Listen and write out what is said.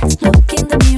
Look in the mirror.